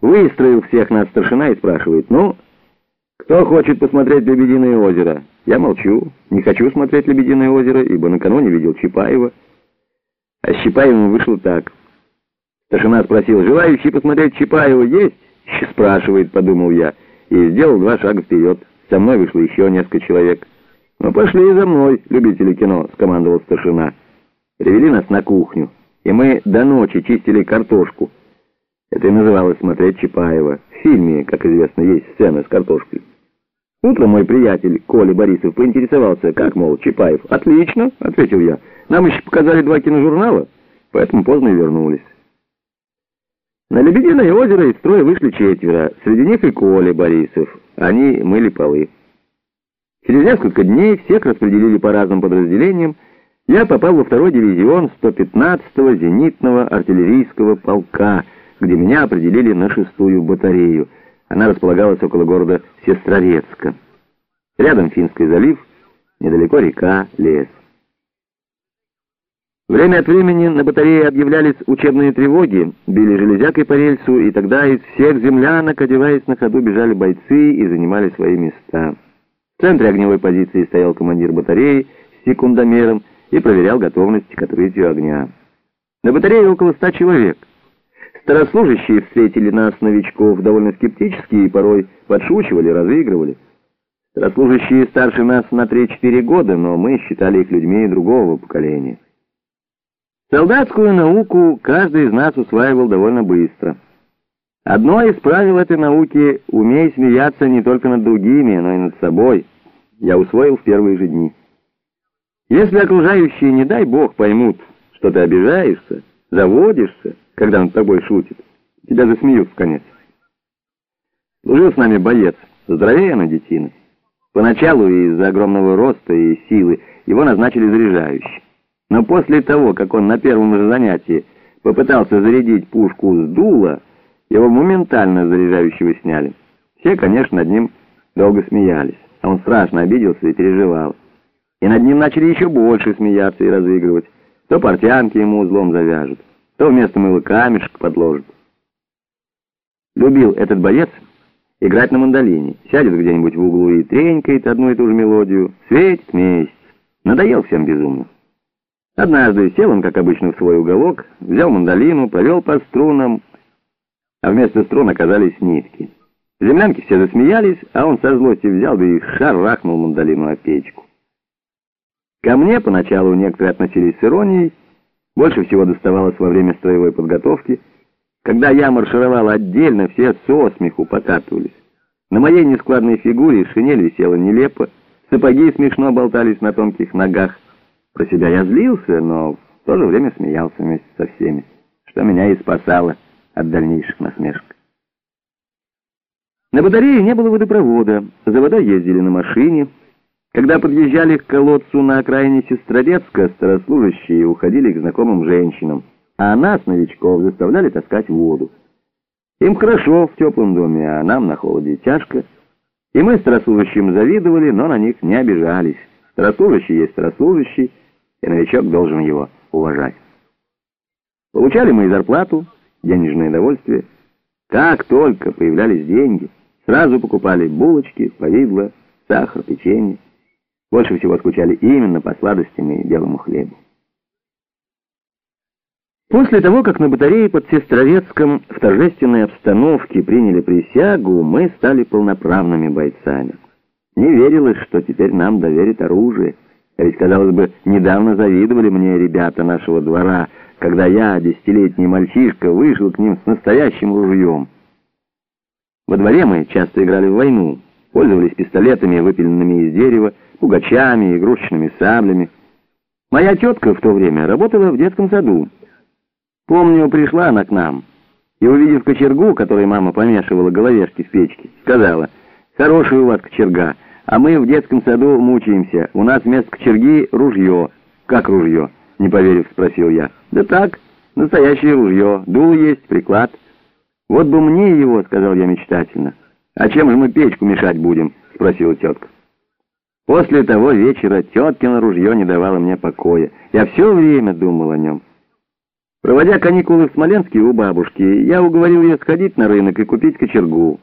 Выстроил всех нас старшина и спрашивает, ну, кто хочет посмотреть «Лебединое озеро»? Я молчу, не хочу смотреть «Лебединое озеро», ибо накануне видел Чапаева. А с Чапаевым вышло так. Старшина спросил, желающий посмотреть Чапаева есть? Спрашивает, подумал я, и сделал два шага вперед. Со мной вышло еще несколько человек. «Ну, пошли за мной, любители кино», — скомандовал старшина. Привели нас на кухню, и мы до ночи чистили картошку. Это и называлось «Смотреть Чапаева». В фильме, как известно, есть сцена с картошкой. Утром мой приятель Коля Борисов поинтересовался, как, мол, Чапаев. «Отлично», — ответил я. «Нам еще показали два киножурнала, поэтому поздно и вернулись». На Лебединое озеро из строя вышли четверо, среди них и Коля Борисов. Они мыли полы. Через несколько дней всех распределили по разным подразделениям. Я попал во второй дивизион 115-го зенитного артиллерийского полка, где меня определили на шестую батарею. Она располагалась около города Сестрорецка. Рядом Финский залив, недалеко река, лес. Время от времени на батарее объявлялись учебные тревоги, били железякой по рельсу, и тогда из всех землянок, одеваясь на ходу, бежали бойцы и занимали свои места. В центре огневой позиции стоял командир батареи с секундомером и проверял готовность к открытию огня. На батарее около ста человек. Старослужащие встретили нас, новичков, довольно скептически и порой подшучивали, разыгрывали. Старослужащие старше нас на 3-4 года, но мы считали их людьми другого поколения. Солдатскую науку каждый из нас усваивал довольно быстро. Одно из правил этой науки — умей смеяться не только над другими, но и над собой. Я усвоил в первые же дни. Если окружающие, не дай бог, поймут, что ты обижаешься, заводишься, когда над тобой шутит, тебя засмеют в конец. Служил с нами боец, здоровее на детина. Поначалу из-за огромного роста и силы его назначили заряжающим. Но после того, как он на первом же занятии попытался зарядить пушку с дула, его моментально заряжающего сняли. Все, конечно, над ним долго смеялись, а он страшно обиделся и переживал. И над ним начали еще больше смеяться и разыгрывать. То портянки ему узлом завяжут, то вместо мыла камешек подложат. Любил этот боец играть на мандолине. Сядет где-нибудь в углу и тренькает одну и ту же мелодию. Светит месяц. Надоел всем безумно. Однажды сел он, как обычно, в свой уголок, взял мандолину, провел по струнам, а вместо струн оказались нитки. Землянки все засмеялись, а он со злости взял, да и шарахнул мандолину о печку. Ко мне поначалу некоторые относились с иронией, больше всего доставалось во время строевой подготовки. Когда я маршировал отдельно, все со смеху покатывались. На моей нескладной фигуре шинель висела нелепо, сапоги смешно болтались на тонких ногах. Про себя я злился, но в то же время смеялся вместе со всеми, что меня и спасало от дальнейших насмешек. На батарее не было водопровода, за водой ездили на машине. Когда подъезжали к колодцу на окраине Сестрорецка, старослужащие уходили к знакомым женщинам, а нас, новичков, заставляли таскать воду. Им хорошо в теплом доме, а нам на холоде тяжко. И мы старослужащим завидовали, но на них не обижались. Старослужащий есть старослужащий, и новичок должен его уважать. Получали мы и зарплату, денежное довольствие. Как только появлялись деньги, сразу покупали булочки, повидло, сахар, печенье. Больше всего скучали именно по сладостям и белому хлебу. После того, как на батарее под Сестрорецком в торжественной обстановке приняли присягу, мы стали полноправными бойцами. Не верилось, что теперь нам доверят оружие. А ведь, казалось бы, недавно завидовали мне ребята нашего двора, когда я, десятилетний мальчишка, вышел к ним с настоящим ружьем. Во дворе мы часто играли в войну, пользовались пистолетами, выпиленными из дерева, пугачами, игрушечными саблями. Моя тетка в то время работала в детском саду. Помню, пришла она к нам и, увидев кочергу, которой мама помешивала головешки в печке, сказала, «Хорошая у вас кочерга, а мы в детском саду мучаемся, у нас вместо кочерги ружье». «Как ружье?» — не поверив, спросил я. «Да так, настоящее ружье, дул есть, приклад». «Вот бы мне его», — сказал я мечтательно. «А чем же мы печку мешать будем?» — спросила тетка. После того вечера теткино ружье не давало мне покоя. Я все время думал о нем. Проводя каникулы в Смоленске у бабушки, я уговорил ее сходить на рынок и купить кочергу.